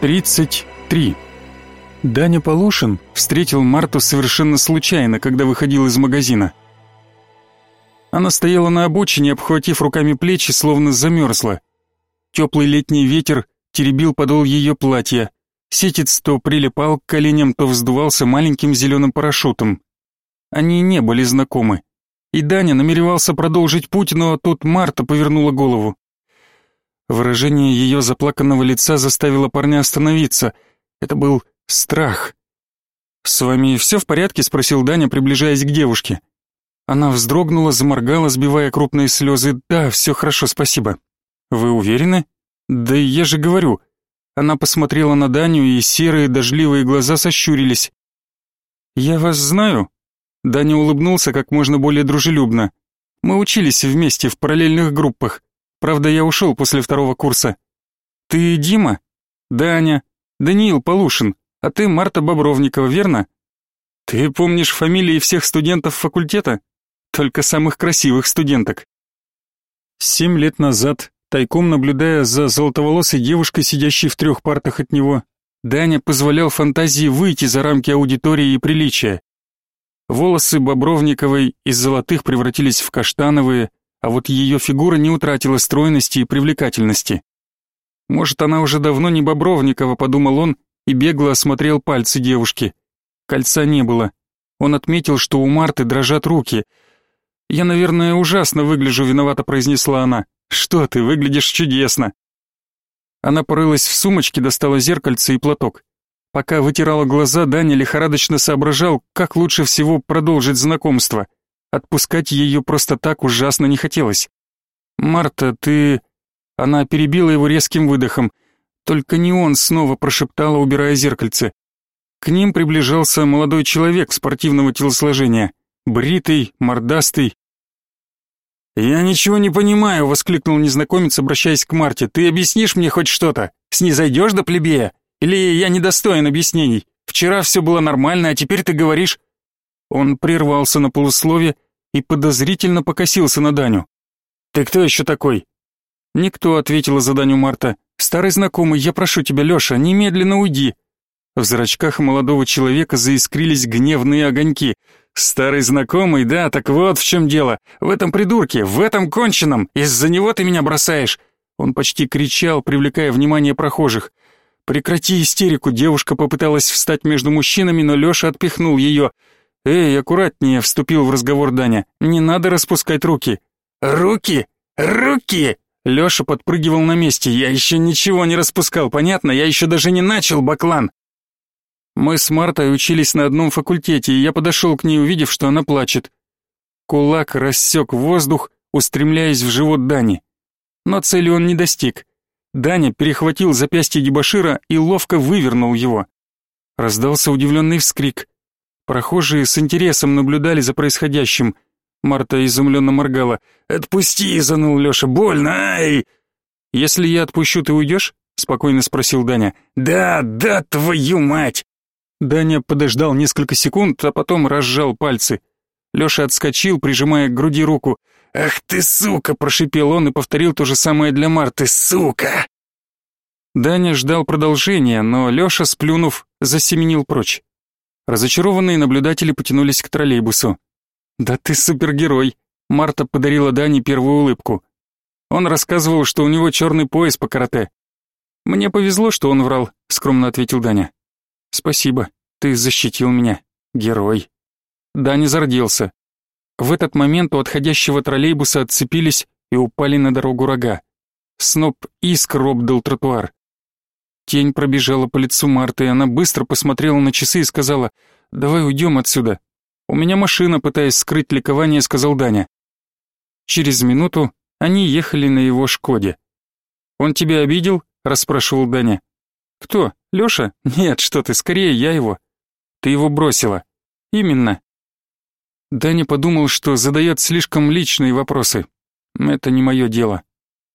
33. Даня Полушин встретил Марту совершенно случайно, когда выходил из магазина. Она стояла на обочине, обхватив руками плечи, словно замерзла. Теплый летний ветер теребил подол ее платья. Сетец то прилипал к коленям, то вздувался маленьким зеленым парашютом. Они не были знакомы. И Даня намеревался продолжить путь, но тут Марта повернула голову. Выражение ее заплаканного лица заставило парня остановиться. Это был страх. «С вами все в порядке?» — спросил Даня, приближаясь к девушке. Она вздрогнула, заморгала, сбивая крупные слезы. «Да, все хорошо, спасибо». «Вы уверены?» «Да я же говорю». Она посмотрела на Даню, и серые дождливые глаза сощурились. «Я вас знаю?» Даня улыбнулся как можно более дружелюбно. «Мы учились вместе в параллельных группах. Правда, я ушел после второго курса. Ты Дима? Даня. Даниил Полушин. А ты Марта Бобровникова, верно? Ты помнишь фамилии всех студентов факультета? Только самых красивых студенток. Семь лет назад, тайком наблюдая за золотоволосой девушкой, сидящей в трех партах от него, Даня позволял фантазии выйти за рамки аудитории и приличия. Волосы Бобровниковой из золотых превратились в каштановые, а вот ее фигура не утратила стройности и привлекательности. Может, она уже давно не Бобровникова, подумал он и бегло осмотрел пальцы девушки. Кольца не было. Он отметил, что у Марты дрожат руки. «Я, наверное, ужасно выгляжу», — виновато произнесла она. «Что ты, выглядишь чудесно». Она порылась в сумочке, достала зеркальце и платок. Пока вытирала глаза, Даня лихорадочно соображал, как лучше всего продолжить знакомство — Отпускать ее просто так ужасно не хотелось. «Марта, ты...» Она перебила его резким выдохом. «Только не он снова», — прошептала, убирая зеркальце. К ним приближался молодой человек спортивного телосложения. Бритый, мордастый. «Я ничего не понимаю», — воскликнул незнакомец, обращаясь к Марте. «Ты объяснишь мне хоть что-то? Снизойдешь до плебея? Или я недостоин объяснений? Вчера все было нормально, а теперь ты говоришь...» Он прервался на полуслове и подозрительно покосился на Даню. «Ты кто еще такой?» «Никто», — ответила за Даню Марта. «Старый знакомый, я прошу тебя, Леша, немедленно уйди». В зрачках молодого человека заискрились гневные огоньки. «Старый знакомый, да, так вот в чем дело. В этом придурке, в этом конченом. Из-за него ты меня бросаешь». Он почти кричал, привлекая внимание прохожих. «Прекрати истерику!» Девушка попыталась встать между мужчинами, но Леша отпихнул ее. «Эй, аккуратнее», — вступил в разговор Даня. «Не надо распускать руки». «Руки? Руки!» Лёша подпрыгивал на месте. «Я еще ничего не распускал, понятно? Я еще даже не начал, баклан!» Мы с Мартой учились на одном факультете, и я подошел к ней, увидев, что она плачет. Кулак рассек воздух, устремляясь в живот Дани. Но цели он не достиг. Даня перехватил запястье дебошира и ловко вывернул его. Раздался удивленный вскрик. Прохожие с интересом наблюдали за происходящим. Марта изумленно моргала. «Отпусти!» — заныл Леша. «Больно! Ай!» «Если я отпущу, ты уйдешь?» — спокойно спросил Даня. «Да, да, твою мать!» Даня подождал несколько секунд, а потом разжал пальцы. Леша отскочил, прижимая к груди руку. «Ах ты, сука!» — прошипел он и повторил то же самое для Марты. «Сука!» Даня ждал продолжения, но Леша, сплюнув, засеменил прочь. Разочарованные наблюдатели потянулись к троллейбусу. «Да ты супергерой!» Марта подарила Дане первую улыбку. Он рассказывал, что у него черный пояс по карате. «Мне повезло, что он врал», — скромно ответил Даня. «Спасибо, ты защитил меня, герой». Даня зарделся. В этот момент у отходящего троллейбуса отцепились и упали на дорогу рога. Сноп искр обдал тротуар. Тень пробежала по лицу Марты, и она быстро посмотрела на часы и сказала, «Давай уйдем отсюда». «У меня машина», пытаясь скрыть ликование, сказал Даня. Через минуту они ехали на его «Шкоде». «Он тебя обидел?» — расспрашивал Даня. «Кто? Лёша? Нет, что ты, скорее я его». «Ты его бросила». «Именно». Даня подумал, что задает слишком личные вопросы. «Это не мое дело.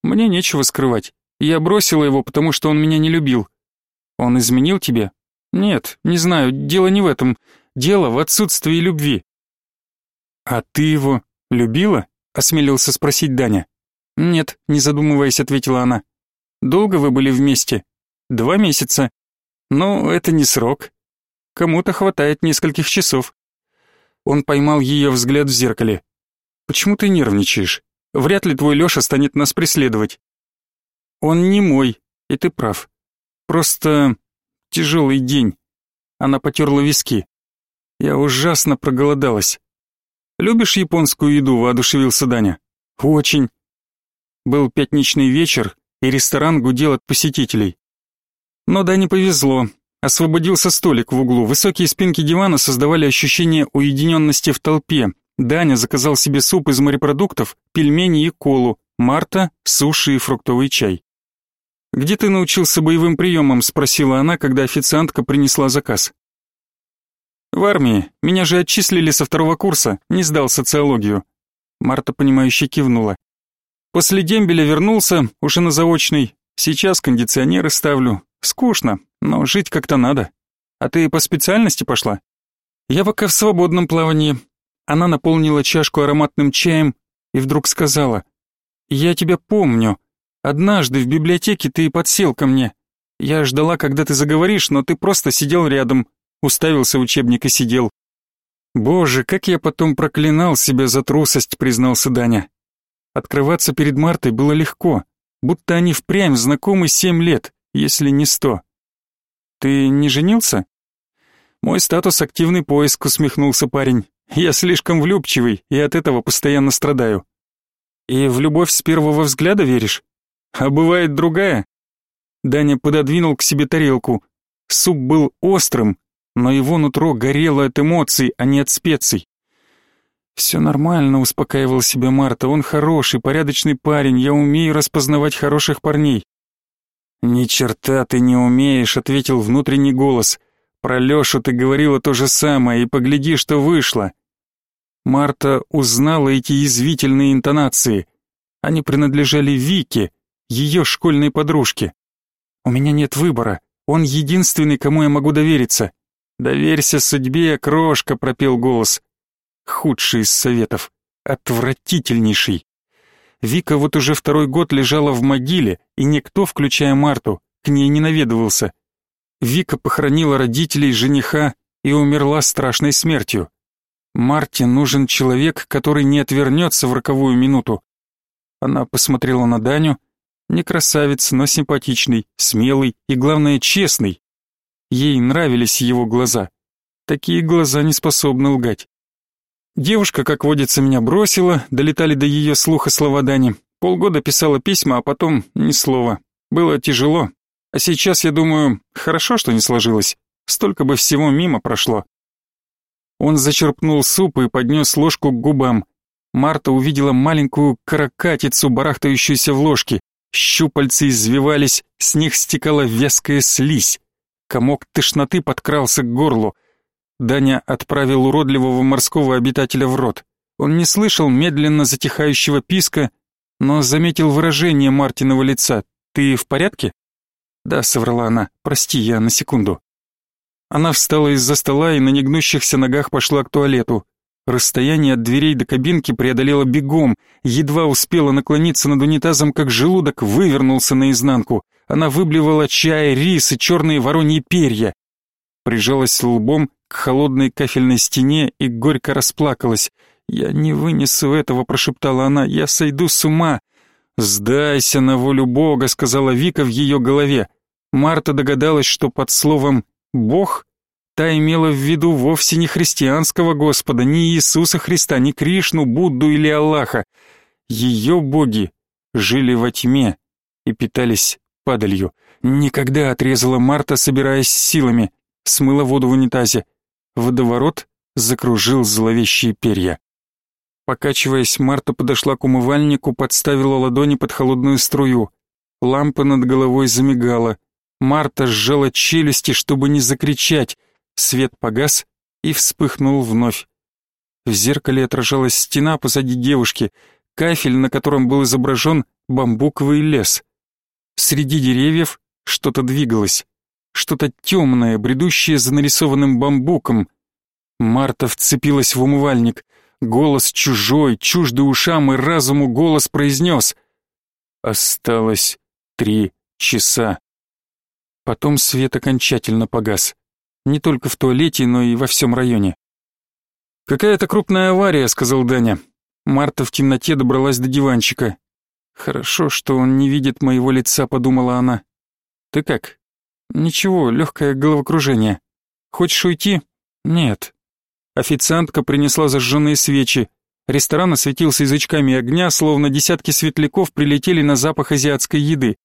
Мне нечего скрывать. Я бросила его, потому что он меня не любил. Он изменил тебе? Нет, не знаю, дело не в этом. Дело в отсутствии любви. А ты его любила? Осмелился спросить Даня. Нет, не задумываясь, ответила она. Долго вы были вместе? Два месяца. Но это не срок. Кому-то хватает нескольких часов. Он поймал ее взгляд в зеркале. Почему ты нервничаешь? Вряд ли твой Лёша станет нас преследовать. Он не мой, и ты прав. Просто тяжелый день. Она потерла виски. Я ужасно проголодалась. Любишь японскую еду, воодушевился Даня. Очень. Был пятничный вечер, и ресторан гудел от посетителей. Но Дане повезло. Освободился столик в углу. Высокие спинки дивана создавали ощущение уединенности в толпе. Даня заказал себе суп из морепродуктов, пельмени и колу. Марта — суши и фруктовый чай. «Где ты научился боевым приемам?» — спросила она, когда официантка принесла заказ. «В армии. Меня же отчислили со второго курса. Не сдал социологию». Марта, понимающе кивнула. «После дембеля вернулся, уже на заочный. Сейчас кондиционеры ставлю. Скучно, но жить как-то надо. А ты по специальности пошла?» «Я пока в свободном плавании». Она наполнила чашку ароматным чаем и вдруг сказала. «Я тебя помню. Однажды в библиотеке ты подсел ко мне. Я ждала, когда ты заговоришь, но ты просто сидел рядом, уставился в учебник и сидел. Боже, как я потом проклинал себя за трусость, признался Даня. Открываться перед Мартой было легко, будто они впрямь знакомы семь лет, если не сто. Ты не женился? Мой статус активный поиск, усмехнулся парень. Я слишком влюбчивый и от этого постоянно страдаю. И в любовь с первого взгляда веришь? А бывает другая? Даня пододвинул к себе тарелку. Суп был острым, но его нутро горело от эмоций, а не от специй. «Все нормально», — успокаивал себя Марта. «Он хороший, порядочный парень, я умею распознавать хороших парней». «Ни черта ты не умеешь», — ответил внутренний голос. «Про Лешу ты говорила то же самое, и погляди, что вышло». Марта узнала эти язвительные интонации. Они принадлежали Вике, ее школьной подружки. У меня нет выбора, он единственный, кому я могу довериться. Доверься судьбе, крошка, пропел голос. Худший из советов, отвратительнейший. Вика вот уже второй год лежала в могиле, и никто, включая Марту, к ней не наведывался. Вика похоронила родителей жениха и умерла страшной смертью. Марте нужен человек, который не отвернется в роковую минуту. Она посмотрела на Даню, не красавец, но симпатичный, смелый и, главное, честный. Ей нравились его глаза. Такие глаза не способны лгать. Девушка, как водится, меня бросила, долетали до ее слуха слова Дани. Полгода писала письма, а потом ни слова. Было тяжело. А сейчас, я думаю, хорошо, что не сложилось. Столько бы всего мимо прошло. Он зачерпнул суп и поднес ложку к губам. Марта увидела маленькую каракатицу, барахтающуюся в ложке. Щупальцы извивались, с них стекала вязкая слизь. Комок тошноты подкрался к горлу. Даня отправил уродливого морского обитателя в рот. Он не слышал медленно затихающего писка, но заметил выражение Мартиного лица. «Ты в порядке?» «Да», — соврала она. «Прости, я на секунду». Она встала из-за стола и на негнущихся ногах пошла к туалету. Расстояние от дверей до кабинки преодолела бегом, едва успела наклониться над унитазом, как желудок вывернулся наизнанку. Она выблевала чай, рис и черные вороньи перья. Прижалась лбом к холодной кафельной стене и горько расплакалась. «Я не вынесу этого», — прошептала она, — «я сойду с ума». «Сдайся на волю Бога», — сказала Вика в ее голове. Марта догадалась, что под словом «Бог» Та имела в виду вовсе не христианского Господа, ни Иисуса Христа, ни Кришну, Будду или Аллаха. Ее боги жили во тьме и питались падалью. Никогда отрезала Марта, собираясь силами, смыла воду в унитазе. Водоворот закружил зловещие перья. Покачиваясь, Марта подошла к умывальнику, подставила ладони под холодную струю. Лампа над головой замигала. Марта сжала челюсти, чтобы не закричать. Свет погас и вспыхнул вновь. В зеркале отражалась стена позади девушки, кафель, на котором был изображен бамбуковый лес. Среди деревьев что-то двигалось, что-то темное, бредущее за нарисованным бамбуком. Марта вцепилась в умывальник. Голос чужой, чуждый ушам и разуму голос произнес. Осталось три часа. Потом свет окончательно погас. Не только в туалете, но и во всем районе. «Какая-то крупная авария», — сказал Даня. Марта в темноте добралась до диванчика. «Хорошо, что он не видит моего лица», — подумала она. «Ты как?» «Ничего, легкое головокружение. Хочешь уйти?» «Нет». Официантка принесла зажженные свечи. Ресторан осветился язычками огня, словно десятки светляков прилетели на запах азиатской еды.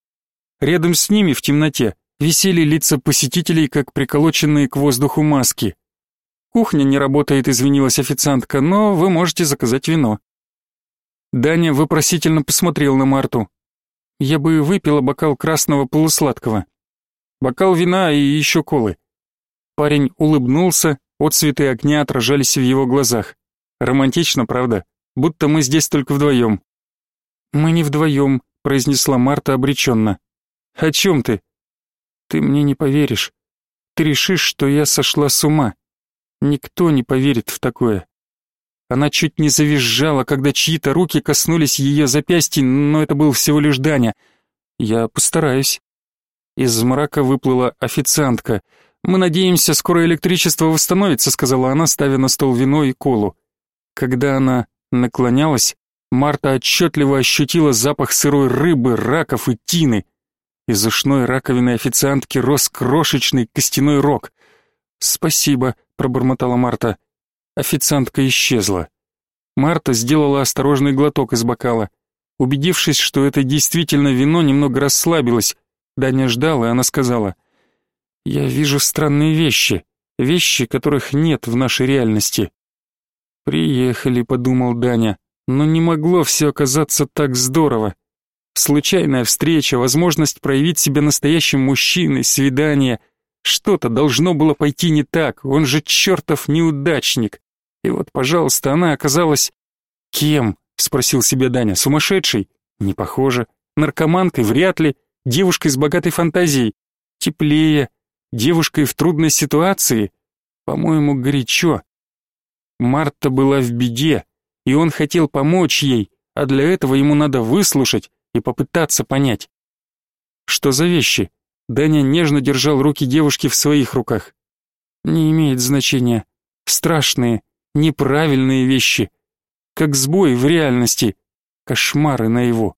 Рядом с ними в темноте висели лица посетителей, как приколоченные к воздуху маски. «Кухня не работает», — извинилась официантка, «но вы можете заказать вино». Даня вопросительно посмотрел на Марту. «Я бы выпила бокал красного полусладкого. Бокал вина и еще колы». Парень улыбнулся, отцветы огня отражались в его глазах. Романтично, правда? Будто мы здесь только вдвоем. «Мы не вдвоем», — произнесла Марта обреченно. «О чем ты?» «Ты мне не поверишь. Ты решишь, что я сошла с ума. Никто не поверит в такое». Она чуть не завизжала, когда чьи-то руки коснулись ее запястья, но это был всего лишь Даня. «Я постараюсь». Из мрака выплыла официантка. «Мы надеемся, скоро электричество восстановится», — сказала она, ставя на стол вино и колу. Когда она наклонялась, Марта отчетливо ощутила запах сырой рыбы, раков и тины. Из ушной раковины официантки рос крошечный костяной рог. «Спасибо», — пробормотала Марта. Официантка исчезла. Марта сделала осторожный глоток из бокала. Убедившись, что это действительно вино, немного расслабилась. Даня ждал, и она сказала, «Я вижу странные вещи, вещи, которых нет в нашей реальности». «Приехали», — подумал Даня, «но не могло все оказаться так здорово. Случайная встреча, возможность проявить себя настоящим мужчиной, свидание. Что-то должно было пойти не так, он же чертов неудачник. И вот, пожалуйста, она оказалась... Кем? Спросил себя Даня. Сумасшедшей? Не похоже. Наркоманкой? Вряд ли. Девушкой с богатой фантазией? Теплее. Девушкой в трудной ситуации? По-моему, горячо. Марта была в беде, и он хотел помочь ей, а для этого ему надо выслушать и попытаться понять. Что за вещи? Даня нежно держал руки девушки в своих руках. Не имеет значения. Страшные, неправильные вещи. Как сбой в реальности. Кошмары на его.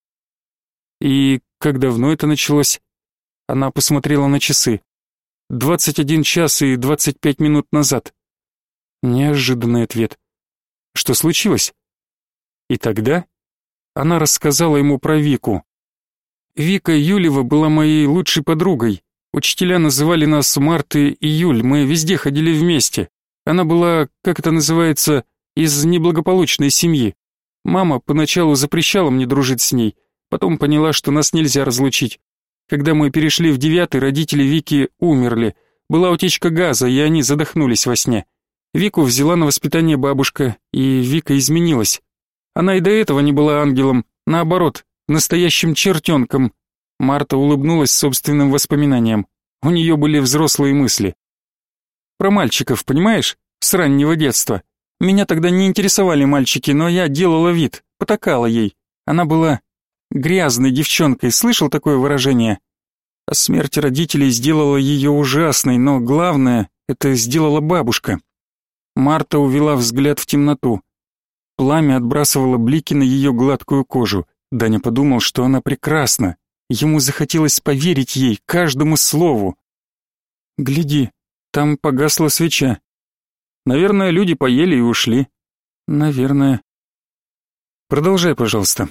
И как давно это началось? Она посмотрела на часы. Двадцать один час и двадцать пять минут назад. Неожиданный ответ. Что случилось? И тогда она рассказала ему про Вику. Вика Юлева была моей лучшей подругой. Учителя называли нас Марты и Юль, мы везде ходили вместе. Она была, как это называется, из неблагополучной семьи. Мама поначалу запрещала мне дружить с ней, потом поняла, что нас нельзя разлучить. Когда мы перешли в девятый, родители Вики умерли. Была утечка газа, и они задохнулись во сне. Вику взяла на воспитание бабушка, и Вика изменилась. Она и до этого не была ангелом, наоборот, настоящим чертенком. Марта улыбнулась собственным воспоминаниям. У нее были взрослые мысли. Про мальчиков, понимаешь? С раннего детства. Меня тогда не интересовали мальчики, но я делала вид, потакала ей. Она была грязной девчонкой, слышал такое выражение? А смерть родителей сделала ее ужасной, но главное, это сделала бабушка. Марта увела взгляд в темноту. Пламя отбрасывало блики на ее гладкую кожу. Даня подумал, что она прекрасна. Ему захотелось поверить ей, каждому слову. «Гляди, там погасла свеча. Наверное, люди поели и ушли. Наверное. Продолжай, пожалуйста».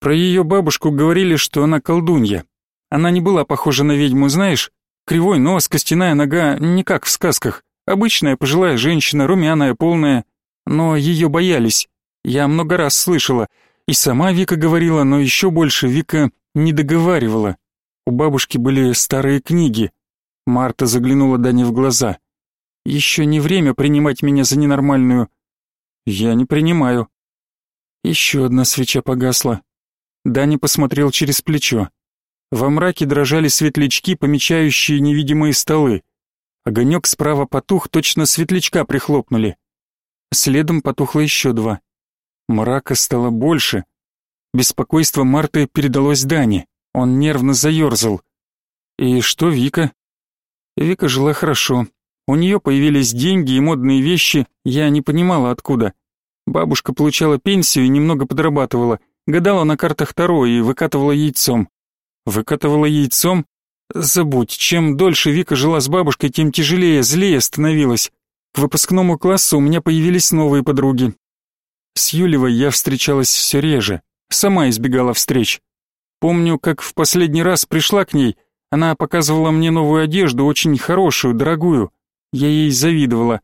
Про ее бабушку говорили, что она колдунья. Она не была похожа на ведьму, знаешь? Кривой нос, костяная нога, не как в сказках. Обычная пожилая женщина, румяная, полная, но ее боялись. Я много раз слышала. И сама Вика говорила, но еще больше Вика не договаривала. У бабушки были старые книги. Марта заглянула Дане в глаза. Еще не время принимать меня за ненормальную. Я не принимаю. Еще одна свеча погасла. Даня посмотрел через плечо. Во мраке дрожали светлячки, помечающие невидимые столы. Огонек справа потух, точно светлячка прихлопнули. Следом потухло еще два. Мрака стало больше. Беспокойство Марты передалось Дане. Он нервно заерзал. И что Вика? Вика жила хорошо. У нее появились деньги и модные вещи, я не понимала откуда. Бабушка получала пенсию и немного подрабатывала, гадала на картах Таро и выкатывала яйцом. Выкатывала яйцом? Забудь, чем дольше Вика жила с бабушкой, тем тяжелее, злее становилась. К выпускному классу у меня появились новые подруги. С Юлевой я встречалась все реже, сама избегала встреч. Помню, как в последний раз пришла к ней, она показывала мне новую одежду, очень хорошую, дорогую. Я ей завидовала.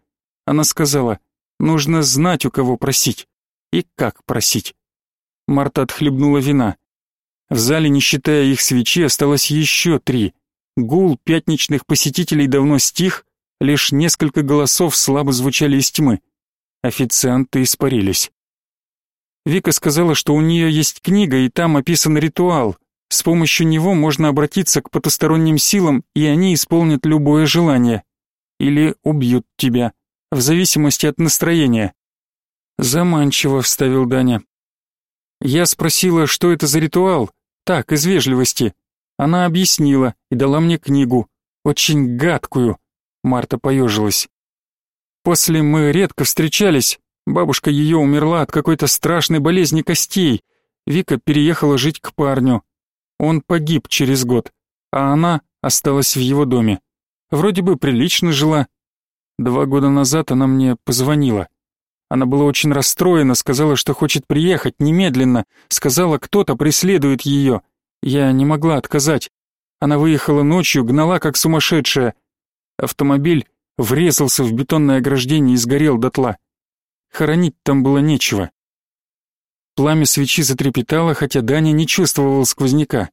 Она сказала, нужно знать, у кого просить. И как просить. Марта отхлебнула вина. В зале, не считая их свечи, осталось еще три. Гул пятничных посетителей давно стих, лишь несколько голосов слабо звучали из тьмы. Официанты испарились. Вика сказала, что у нее есть книга, и там описан ритуал. С помощью него можно обратиться к потусторонним силам, и они исполнят любое желание. Или убьют тебя, в зависимости от настроения. Заманчиво, вставил Даня. Я спросила, что это за ритуал, так, из вежливости. Она объяснила и дала мне книгу, очень гадкую. Марта поежилась. После мы редко встречались, Бабушка ее умерла от какой-то страшной болезни костей. Вика переехала жить к парню. Он погиб через год, а она осталась в его доме. Вроде бы прилично жила. Два года назад она мне позвонила. Она была очень расстроена, сказала, что хочет приехать немедленно, сказала, кто-то преследует ее. Я не могла отказать. Она выехала ночью, гнала как сумасшедшая. Автомобиль врезался в бетонное ограждение и сгорел дотла. Хоронить там было нечего. Пламя свечи затрепетало, хотя Даня не чувствовал сквозняка.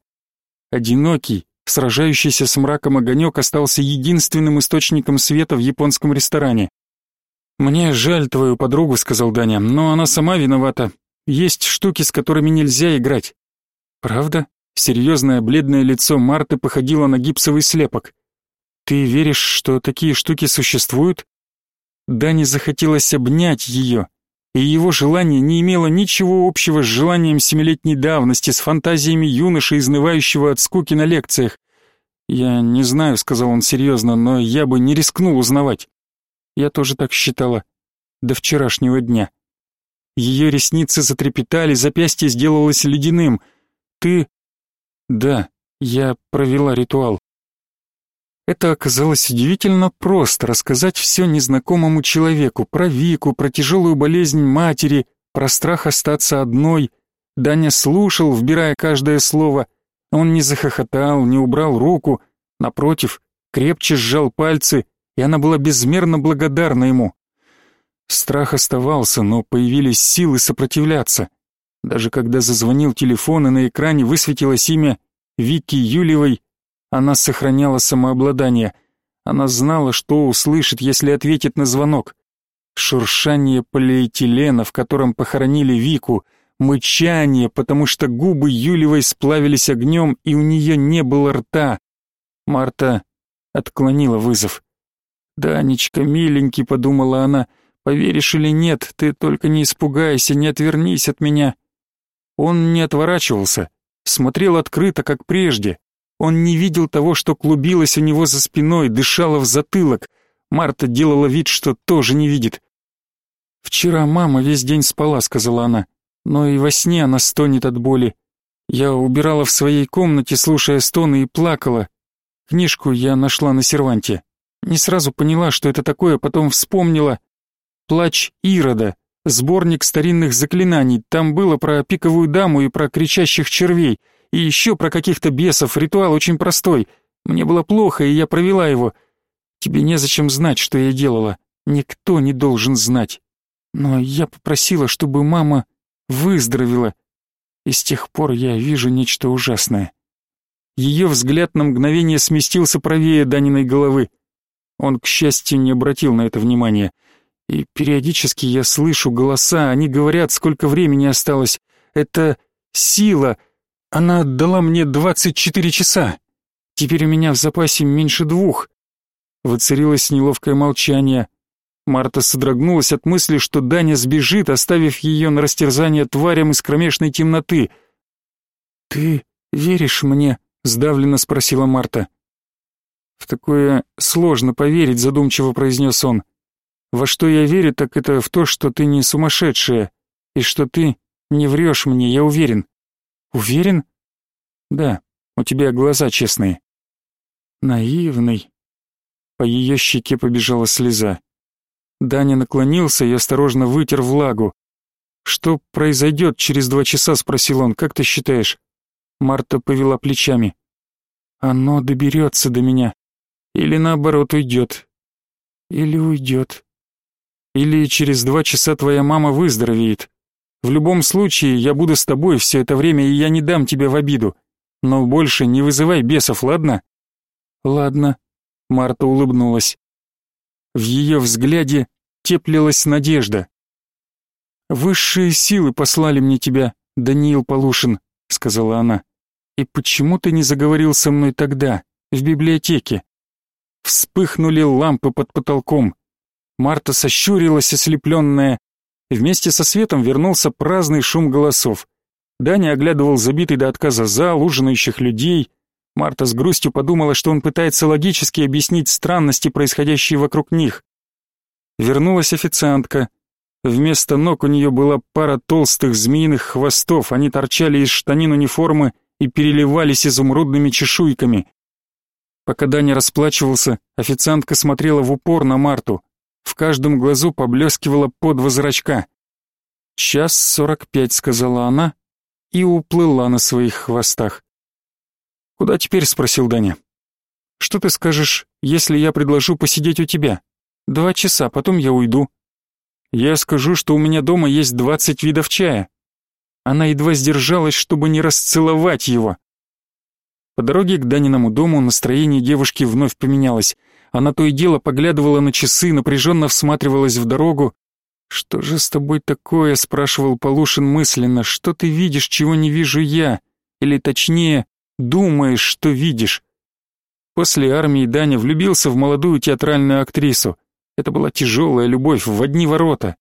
Одинокий, сражающийся с мраком огонек остался единственным источником света в японском ресторане. «Мне жаль твою подругу», — сказал Даня, — «но она сама виновата. Есть штуки, с которыми нельзя играть». «Правда?» — серьезное бледное лицо Марты походило на гипсовый слепок. «Ты веришь, что такие штуки существуют?» Дане захотелось обнять ее, и его желание не имело ничего общего с желанием семилетней давности, с фантазиями юноши, изнывающего от скуки на лекциях. «Я не знаю», — сказал он серьезно, — «но я бы не рискнул узнавать». Я тоже так считала. До вчерашнего дня. Ее ресницы затрепетали, запястье сделалось ледяным. «Ты...» «Да, я провела ритуал. Это оказалось удивительно просто рассказать все незнакомому человеку, про Вику, про тяжелую болезнь матери, про страх остаться одной. Даня слушал, вбирая каждое слово. Он не захохотал, не убрал руку, напротив, крепче сжал пальцы, и она была безмерно благодарна ему. Страх оставался, но появились силы сопротивляться. Даже когда зазвонил телефон и на экране высветилось имя Вики Юлевой, она сохраняла самообладание. Она знала, что услышит, если ответит на звонок. Шуршание полиэтилена, в котором похоронили Вику, мычание, потому что губы Юлевой сплавились огнем, и у нее не было рта. Марта отклонила вызов. «Данечка, миленький», — подумала она, — «поверишь или нет, ты только не испугайся, не отвернись от меня». Он не отворачивался, смотрел открыто, как прежде. Он не видел того, что клубилось у него за спиной, дышало в затылок. Марта делала вид, что тоже не видит. «Вчера мама весь день спала», — сказала она, — «но и во сне она стонет от боли. Я убирала в своей комнате, слушая стоны, и плакала. Книжку я нашла на серванте. Не сразу поняла, что это такое, потом вспомнила. «Плач Ирода», сборник старинных заклинаний. Там было про пиковую даму и про кричащих червей. И еще про каких-то бесов, ритуал очень простой. Мне было плохо, и я провела его. Тебе незачем знать, что я делала. Никто не должен знать. Но я попросила, чтобы мама выздоровела. И с тех пор я вижу нечто ужасное. Ее взгляд на мгновение сместился правее Даниной головы. Он, к счастью, не обратил на это внимания. И периодически я слышу голоса, они говорят, сколько времени осталось. Это сила, она отдала мне 24 часа. Теперь у меня в запасе меньше двух. Воцарилось неловкое молчание. Марта содрогнулась от мысли, что Даня сбежит, оставив ее на растерзание тварям из кромешной темноты. «Ты веришь мне?» — сдавленно спросила Марта. В такое сложно поверить, задумчиво произнес он. Во что я верю, так это в то, что ты не сумасшедшая, и что ты не врешь мне, я уверен. Уверен? Да, у тебя глаза честные. Наивный. По ее щеке побежала слеза. Даня наклонился и осторожно вытер влагу. «Что произойдет через два часа?» — спросил он. «Как ты считаешь?» Марта повела плечами. «Оно доберется до меня. Или наоборот уйдет. Или уйдет. Или через два часа твоя мама выздоровеет. В любом случае, я буду с тобой все это время, и я не дам тебя в обиду. Но больше не вызывай бесов, ладно?» «Ладно», — Марта улыбнулась. В ее взгляде теплилась надежда. «Высшие силы послали мне тебя, Даниил Полушин», — сказала она. «И почему ты не заговорил со мной тогда, в библиотеке?» Вспыхнули лампы под потолком. Марта сощурилась, ослепленная. Вместе со светом вернулся праздный шум голосов. Даня оглядывал забитый до отказа зал, ужинающих людей. Марта с грустью подумала, что он пытается логически объяснить странности, происходящие вокруг них. Вернулась официантка. Вместо ног у нее была пара толстых змеиных хвостов, они торчали из штанин униформы и переливались изумрудными чешуйками. Пока Даня расплачивался, официантка смотрела в упор на Марту. В каждом глазу поблескивала подва зрачка. «Час сорок пять», — сказала она, и уплыла на своих хвостах. «Куда теперь?» — спросил Даня. «Что ты скажешь, если я предложу посидеть у тебя? Два часа, потом я уйду. Я скажу, что у меня дома есть двадцать видов чая». Она едва сдержалась, чтобы не расцеловать его. По дороге к Даниному дому настроение девушки вновь поменялось. Она то и дело поглядывала на часы, напряженно всматривалась в дорогу. «Что же с тобой такое?» — спрашивал Полушин мысленно. «Что ты видишь, чего не вижу я? Или точнее, думаешь, что видишь. После армии Даня влюбился в молодую театральную актрису. Это была тяжелая любовь в одни ворота.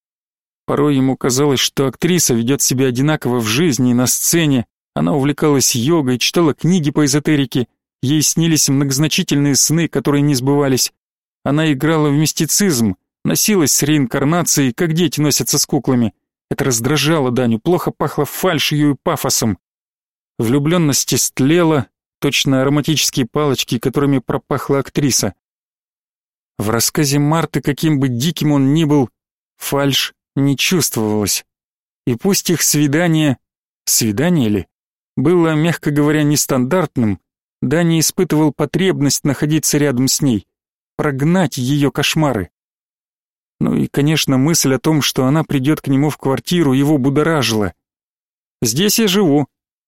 Порой ему казалось, что актриса ведет себя одинаково в жизни и на сцене. Она увлекалась йогой, читала книги по эзотерике. Ей снились многозначительные сны, которые не сбывались. Она играла в мистицизм, носилась с реинкарнацией, как дети носятся с куклами. Это раздражало Даню, плохо пахло фальшью и пафосом. Влюбленность истлела, точно ароматические палочки, которыми пропахла актриса. В рассказе Марты, каким бы диким он ни был, фальшь не чувствовалась. И пусть их свидание, свидание ли, было, мягко говоря, нестандартным, да не испытывал потребность находиться рядом с ней, прогнать ее кошмары. Ну и, конечно, мысль о том, что она придет к нему в квартиру, его будоражила. «Здесь я живу»,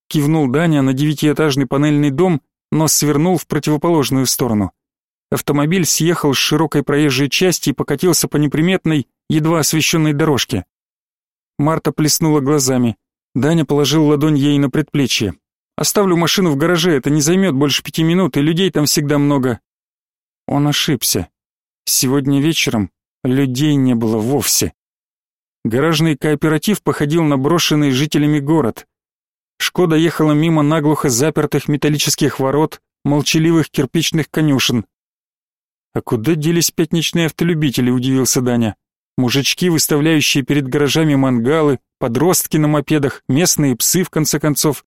Кивнул Даня на девятиэтажный панельный дом, но свернул в противоположную сторону. Автомобиль съехал с широкой проезжей части и покатился по неприметной, едва освещенной дорожке. Марта плеснула глазами. Даня положил ладонь ей на предплечье. «Оставлю машину в гараже, это не займет больше пяти минут, и людей там всегда много». Он ошибся. Сегодня вечером людей не было вовсе. Гаражный кооператив походил на брошенный жителями город. Шкода ехала мимо наглухо запертых металлических ворот, молчаливых кирпичных конюшен. «А куда делись пятничные автолюбители?» – удивился Даня. «Мужички, выставляющие перед гаражами мангалы, подростки на мопедах, местные псы, в конце концов».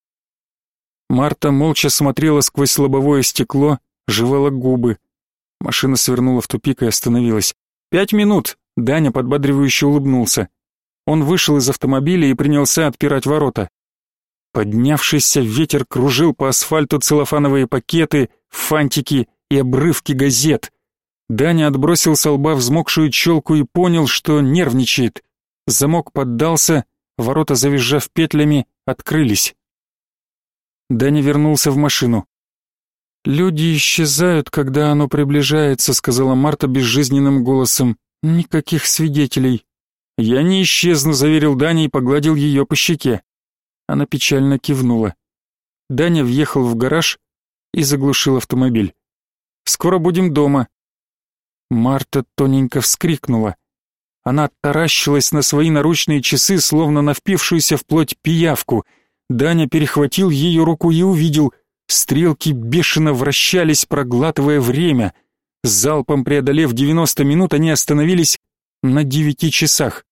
Марта молча смотрела сквозь лобовое стекло, жевала губы. Машина свернула в тупик и остановилась. «Пять минут!» – Даня подбадривающе улыбнулся. Он вышел из автомобиля и принялся отпирать ворота. Поднявшийся ветер кружил по асфальту целлофановые пакеты, фантики и обрывки газет. Даня отбросил с лба взмокшую челку и понял, что нервничает. Замок поддался, ворота, завизжав петлями, открылись. Даня вернулся в машину. «Люди исчезают, когда оно приближается», — сказала Марта безжизненным голосом. «Никаких свидетелей». «Я не исчезну», — заверил Даня и погладил ее по щеке. Она печально кивнула. Даня въехал в гараж и заглушил автомобиль. «Скоро будем дома». Марта тоненько вскрикнула. Она таращилась на свои наручные часы, словно на впившуюся в плоть пиявку. Даня перехватил ее руку и увидел. Стрелки бешено вращались, проглатывая время. Залпом преодолев 90 минут, они остановились на девяти часах.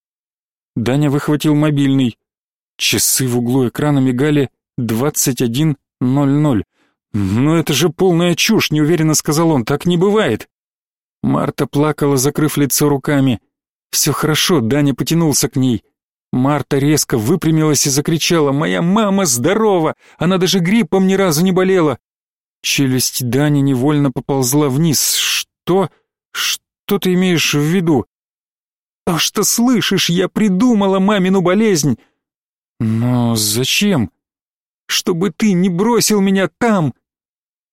Даня выхватил мобильный. Часы в углу экрана мигали 21.00. «Ну это же полная чушь», — неуверенно сказал он, — «так не бывает». Марта плакала, закрыв лицо руками. «Все хорошо», — Даня потянулся к ней. Марта резко выпрямилась и закричала «Моя мама здорова! Она даже гриппом ни разу не болела!» Челюсть Дани невольно поползла вниз. «Что? Что ты имеешь в виду?» «То, что слышишь, я придумала мамину болезнь!» «Но зачем?» «Чтобы ты не бросил меня там!»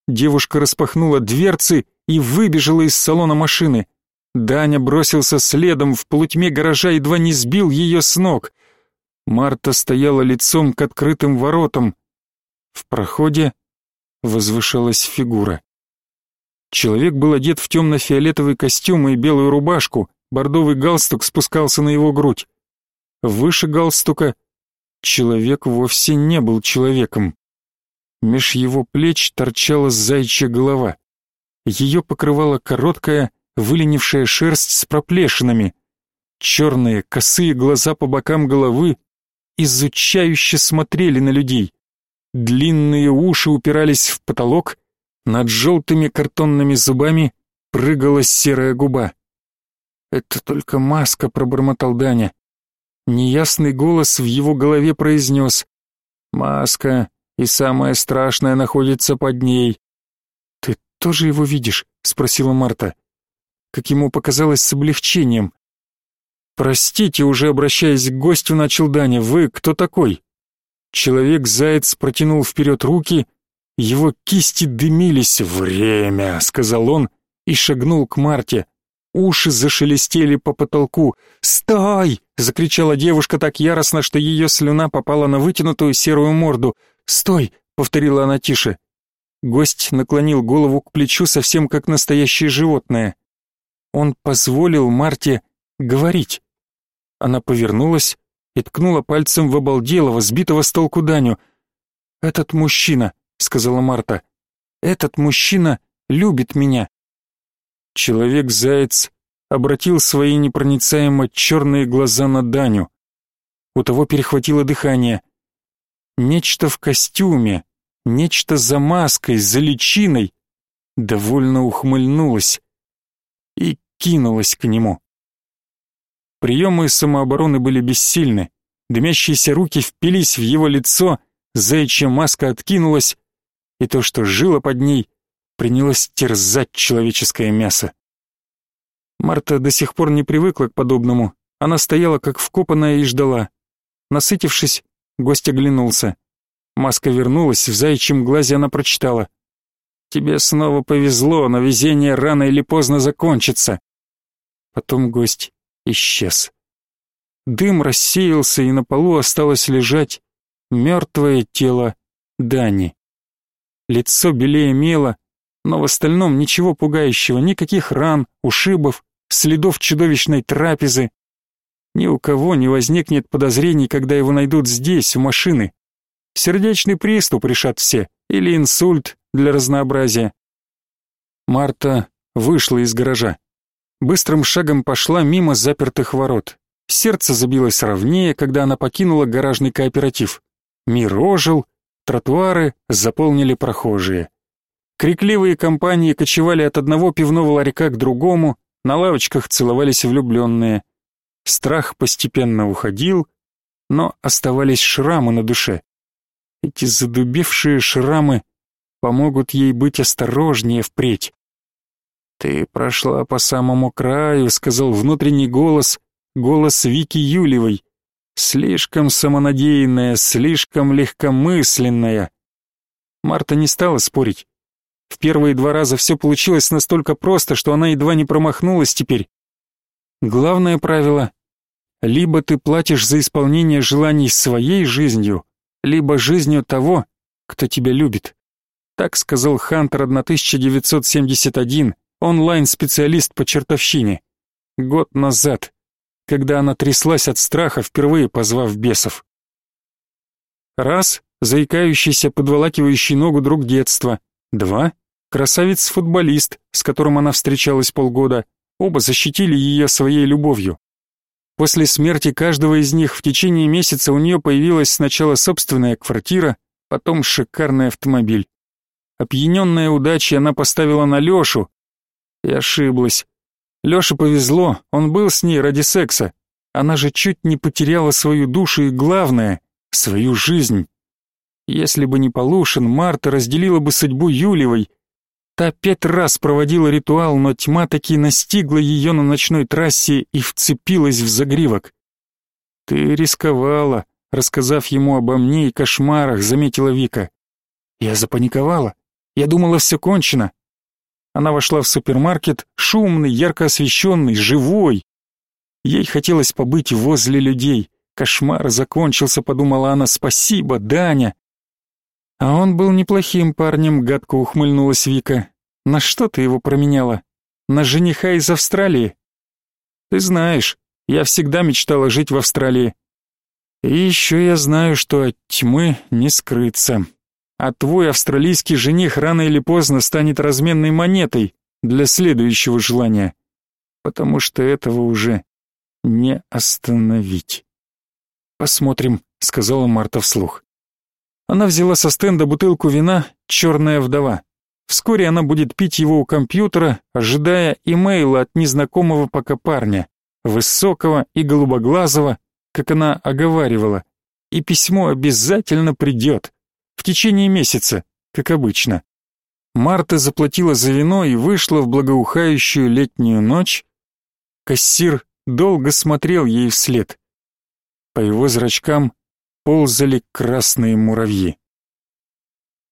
Девушка распахнула дверцы и выбежала из салона машины. Даня бросился следом, в полутьме гаража едва не сбил ее с ног. Марта стояла лицом к открытым воротам. В проходе возвышалась фигура. Человек был одет в темно-фиолетовый костюм и белую рубашку, бордовый галстук спускался на его грудь. Выше галстука человек вовсе не был человеком. Меж его плеч торчала зайчья голова. Ее покрывала короткая, выленившая шерсть с проплешинами. Черные, косые глаза по бокам головы изучающе смотрели на людей. Длинные уши упирались в потолок, над желтыми картонными зубами прыгала серая губа. «Это только маска», — пробормотал Даня. Неясный голос в его голове произнес «Маска, и самое страшное находится под ней». «Ты тоже его видишь?» — спросила Марта как ему показалось с облегчением. «Простите, уже обращаясь к гостю, начал Даня, вы кто такой?» Человек-заяц протянул вперед руки, его кисти дымились. «Время!» — сказал он и шагнул к Марте. Уши зашелестели по потолку. «Стой!» — закричала девушка так яростно, что ее слюна попала на вытянутую серую морду. «Стой!» — повторила она тише. Гость наклонил голову к плечу совсем как настоящее животное. Он позволил Марте говорить. Она повернулась и ткнула пальцем в обалделого, сбитого с толку Даню. «Этот мужчина», — сказала Марта, — «этот мужчина любит меня». Человек-заяц обратил свои непроницаемо черные глаза на Даню. У того перехватило дыхание. Нечто в костюме, нечто за маской, за личиной, довольно ухмыльнулось и кинулась к нему. Приемы самообороны были бессильны. Дымящиеся руки впились в его лицо, заячья маска откинулась, и то, что жило под ней, принялось терзать человеческое мясо. Марта до сих пор не привыкла к подобному. Она стояла как вкопанная и ждала. Насытившись, гость оглянулся. Маска вернулась, в заячьем глазе она прочитала. Тебе снова повезло, но везение рано или поздно закончится. Потом гость исчез. Дым рассеялся, и на полу осталось лежать мертвое тело Дани. Лицо белее мела, но в остальном ничего пугающего, никаких ран, ушибов, следов чудовищной трапезы. Ни у кого не возникнет подозрений, когда его найдут здесь, у машины. Сердечный приступ решат все, или инсульт, для разнообразия. Марта вышла из гаража. Быстрым шагом пошла мимо запертых ворот. Сердце забилось ровнее, когда она покинула гаражный кооператив. Мир ожил, тротуары заполнили прохожие. Крикливые компании кочевали от одного пивного ларька к другому, на лавочках целовались влюбленные. Страх постепенно уходил, но оставались шрамы на душе. Эти задубевшие шрамы помогут ей быть осторожнее впредь. «Ты прошла по самому краю», — сказал внутренний голос, голос Вики Юлевой. «Слишком самонадеянная, слишком легкомысленная». Марта не стала спорить. В первые два раза все получилось настолько просто, что она едва не промахнулась теперь. Главное правило — либо ты платишь за исполнение желаний своей жизнью, либо жизнью того, кто тебя любит. Так сказал Хантер 1971, онлайн-специалист по чертовщине. Год назад, когда она тряслась от страха, впервые позвав бесов. Раз заикающийся, подволакивающий ногу друг детства. Два — красавец-футболист, с которым она встречалась полгода. Оба защитили ее своей любовью. После смерти каждого из них в течение месяца у нее появилась сначала собственная квартира, потом шикарный автомобиль. Опьяненная удачей она поставила на Лешу и ошиблась. Леше повезло, он был с ней ради секса. Она же чуть не потеряла свою душу и, главное, свою жизнь. Если бы не Полушин, Марта разделила бы судьбу Юлевой. Та пять раз проводила ритуал, но тьма таки настигла ее на ночной трассе и вцепилась в загривок. «Ты рисковала», рассказав ему обо мне и кошмарах, заметила Вика. Я запаниковала. Я думала, все кончено. Она вошла в супермаркет, шумный, ярко освещенный, живой. Ей хотелось побыть возле людей. Кошмар закончился, подумала она. Спасибо, Даня. А он был неплохим парнем, гадко ухмыльнулась Вика. На что ты его променяла? На жениха из Австралии? Ты знаешь, я всегда мечтала жить в Австралии. И еще я знаю, что от тьмы не скрыться. А твой австралийский жених рано или поздно станет разменной монетой для следующего желания. Потому что этого уже не остановить. Посмотрим, сказала Марта вслух. Она взяла со стенда бутылку вина «Черная вдова». Вскоре она будет пить его у компьютера, ожидая имейла от незнакомого пока парня, высокого и голубоглазого, как она оговаривала, и письмо обязательно придет, в течение месяца, как обычно. Марта заплатила за вино и вышла в благоухающую летнюю ночь. Кассир долго смотрел ей вслед. По его зрачкам ползали красные муравьи.